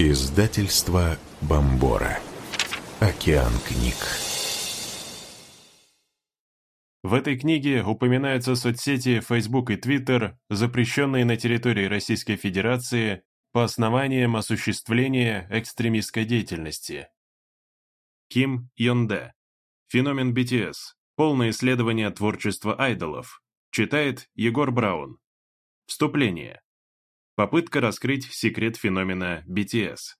Издательство Бомбора. Океан книг. В этой книге упоминаются соцсети Facebook и Twitter, запрещенные на территории Российской Федерации по основаниям осуществления экстремистской деятельности. Ким Йонде. Феномен BTS. Полное исследование творчества айдолов. Читает Егор Браун. Вступление. Попытка раскрыть секрет феномена BTS.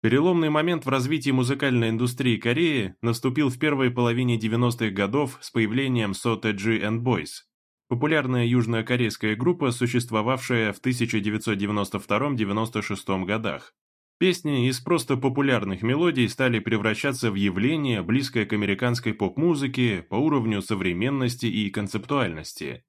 Переломный момент в развитии музыкальной индустрии Кореи наступил в первой половине 90-х годов с появлением Sota G and Boys, популярная южнокорейская группа, существовавшая в 1992-96 годах. Песни из просто популярных мелодий стали превращаться в явление, близкое к американской поп-музыке по уровню современности и концептуальности.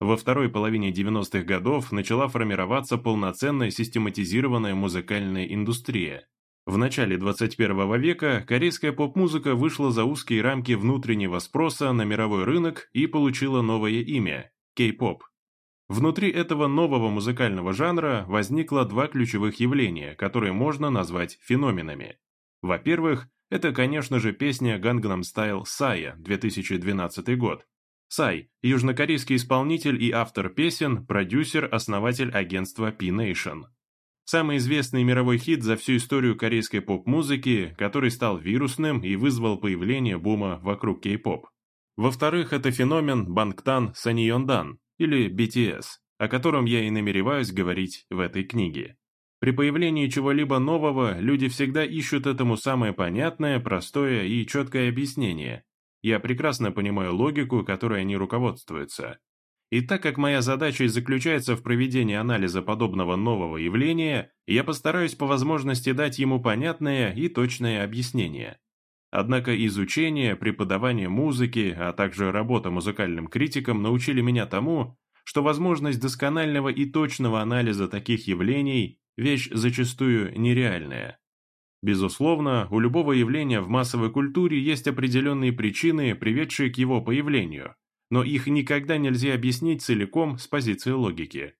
Во второй половине 90-х годов начала формироваться полноценная систематизированная музыкальная индустрия. В начале 21 века корейская поп-музыка вышла за узкие рамки внутреннего спроса на мировой рынок и получила новое имя – кей-поп. Внутри этого нового музыкального жанра возникло два ключевых явления, которые можно назвать феноменами. Во-первых, это, конечно же, песня Gangnam Style Сая 2012 год, Сай – южнокорейский исполнитель и автор песен, продюсер, основатель агентства P-Nation. Самый известный мировой хит за всю историю корейской поп-музыки, который стал вирусным и вызвал появление бума вокруг кей-поп. Во-вторых, это феномен Бангтан Саньондан, или BTS, о котором я и намереваюсь говорить в этой книге. При появлении чего-либо нового люди всегда ищут этому самое понятное, простое и четкое объяснение, я прекрасно понимаю логику, которой они руководствуются. И так как моя задача и заключается в проведении анализа подобного нового явления, я постараюсь по возможности дать ему понятное и точное объяснение. Однако изучение, преподавание музыки, а также работа музыкальным критиком научили меня тому, что возможность досконального и точного анализа таких явлений – вещь зачастую нереальная. Безусловно, у любого явления в массовой культуре есть определенные причины, приведшие к его появлению, но их никогда нельзя объяснить целиком с позиции логики.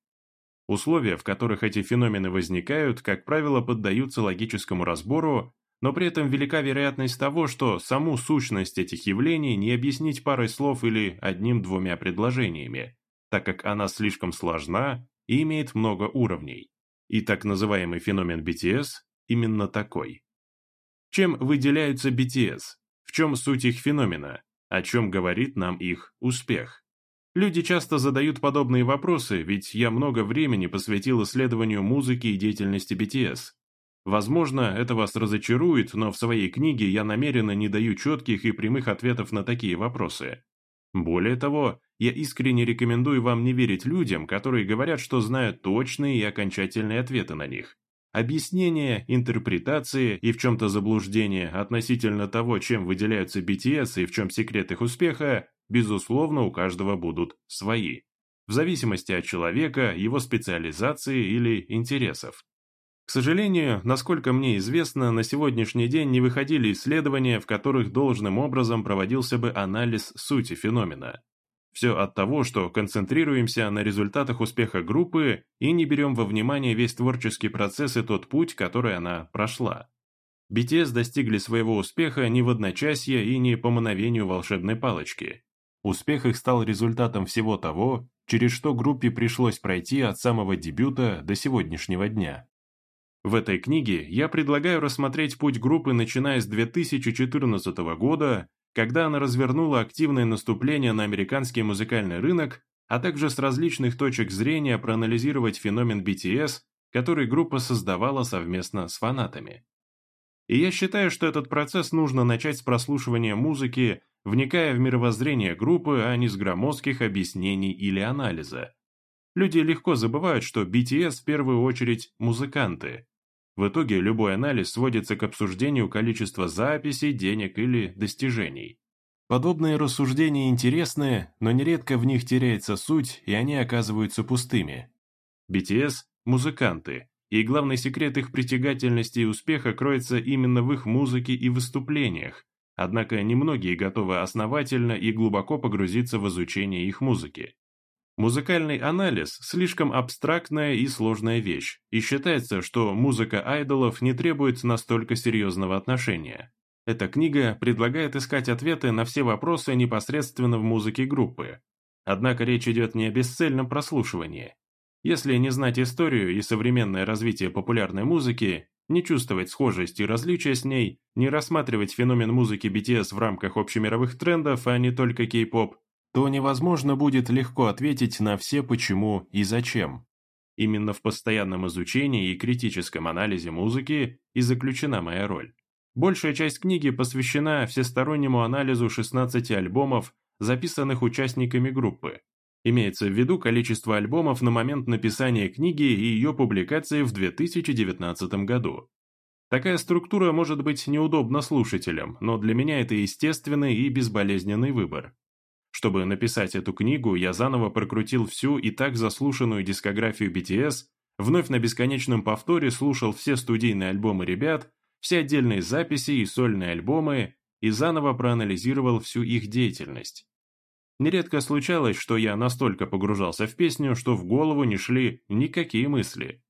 Условия, в которых эти феномены возникают, как правило, поддаются логическому разбору, но при этом велика вероятность того, что саму сущность этих явлений не объяснить парой слов или одним-двумя предложениями, так как она слишком сложна и имеет много уровней. И так называемый феномен BTS именно такой. Чем выделяются BTS? В чем суть их феномена? О чем говорит нам их успех? Люди часто задают подобные вопросы, ведь я много времени посвятил исследованию музыки и деятельности BTS. Возможно, это вас разочарует, но в своей книге я намеренно не даю четких и прямых ответов на такие вопросы. Более того, я искренне рекомендую вам не верить людям, которые говорят, что знают точные и окончательные ответы на них объяснение, интерпретации и в чем-то заблуждение относительно того, чем выделяются BTS и в чем секрет их успеха, безусловно, у каждого будут свои. В зависимости от человека, его специализации или интересов. К сожалению, насколько мне известно, на сегодняшний день не выходили исследования, в которых должным образом проводился бы анализ сути феномена. Все от того, что концентрируемся на результатах успеха группы и не берем во внимание весь творческий процесс и тот путь, который она прошла. BTS достигли своего успеха не в одночасье и не по мановению волшебной палочки. Успех их стал результатом всего того, через что группе пришлось пройти от самого дебюта до сегодняшнего дня. В этой книге я предлагаю рассмотреть путь группы, начиная с 2014 года когда она развернула активное наступление на американский музыкальный рынок, а также с различных точек зрения проанализировать феномен BTS, который группа создавала совместно с фанатами. И я считаю, что этот процесс нужно начать с прослушивания музыки, вникая в мировоззрение группы, а не с громоздких объяснений или анализа. Люди легко забывают, что BTS в первую очередь музыканты, в итоге любой анализ сводится к обсуждению количества записей, денег или достижений. Подобные рассуждения интересны, но нередко в них теряется суть, и они оказываются пустыми. BTS – музыканты, и главный секрет их притягательности и успеха кроется именно в их музыке и выступлениях, однако немногие готовы основательно и глубоко погрузиться в изучение их музыки. Музыкальный анализ – слишком абстрактная и сложная вещь, и считается, что музыка айдолов не требует настолько серьезного отношения. Эта книга предлагает искать ответы на все вопросы непосредственно в музыке группы. Однако речь идет не о бесцельном прослушивании. Если не знать историю и современное развитие популярной музыки, не чувствовать схожесть и различия с ней, не рассматривать феномен музыки BTS в рамках общемировых трендов, а не только кей-поп, то невозможно будет легко ответить на все «почему» и «зачем». Именно в постоянном изучении и критическом анализе музыки и заключена моя роль. Большая часть книги посвящена всестороннему анализу 16 альбомов, записанных участниками группы. Имеется в виду количество альбомов на момент написания книги и ее публикации в 2019 году. Такая структура может быть неудобна слушателям, но для меня это естественный и безболезненный выбор. Чтобы написать эту книгу, я заново прокрутил всю и так заслушанную дискографию BTS, вновь на бесконечном повторе слушал все студийные альбомы ребят, все отдельные записи и сольные альбомы, и заново проанализировал всю их деятельность. Нередко случалось, что я настолько погружался в песню, что в голову не шли никакие мысли.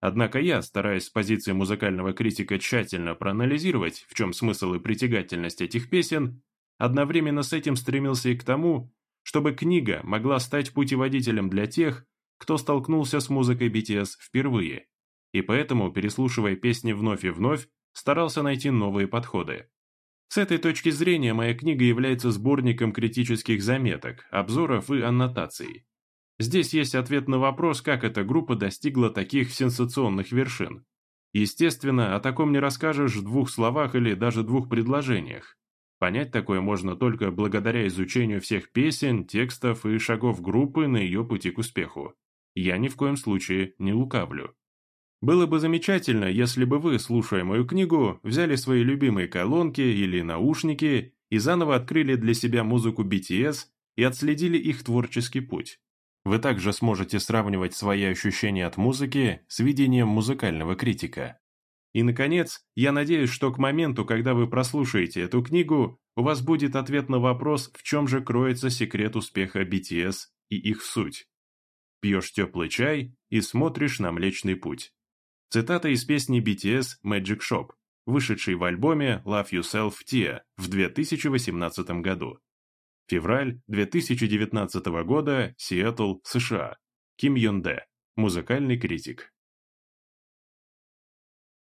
Однако я, стараясь с позиции музыкального критика тщательно проанализировать, в чем смысл и притягательность этих песен, Одновременно с этим стремился и к тому, чтобы книга могла стать путеводителем для тех, кто столкнулся с музыкой BTS впервые, и поэтому, переслушивая песни вновь и вновь, старался найти новые подходы. С этой точки зрения моя книга является сборником критических заметок, обзоров и аннотаций. Здесь есть ответ на вопрос, как эта группа достигла таких сенсационных вершин. Естественно, о таком не расскажешь в двух словах или даже двух предложениях. Понять такое можно только благодаря изучению всех песен, текстов и шагов группы на ее пути к успеху. Я ни в коем случае не лукавлю. Было бы замечательно, если бы вы, слушая мою книгу, взяли свои любимые колонки или наушники и заново открыли для себя музыку BTS и отследили их творческий путь. Вы также сможете сравнивать свои ощущения от музыки с видением музыкального критика. И, наконец, я надеюсь, что к моменту, когда вы прослушаете эту книгу, у вас будет ответ на вопрос, в чем же кроется секрет успеха BTS и их суть. Пьешь теплый чай и смотришь на Млечный Путь. Цитата из песни BTS Magic Shop, вышедшей в альбоме Love Yourself Tia в 2018 году. Февраль 2019 года, Сиэтл, США. Ким Йон Дэ, музыкальный критик.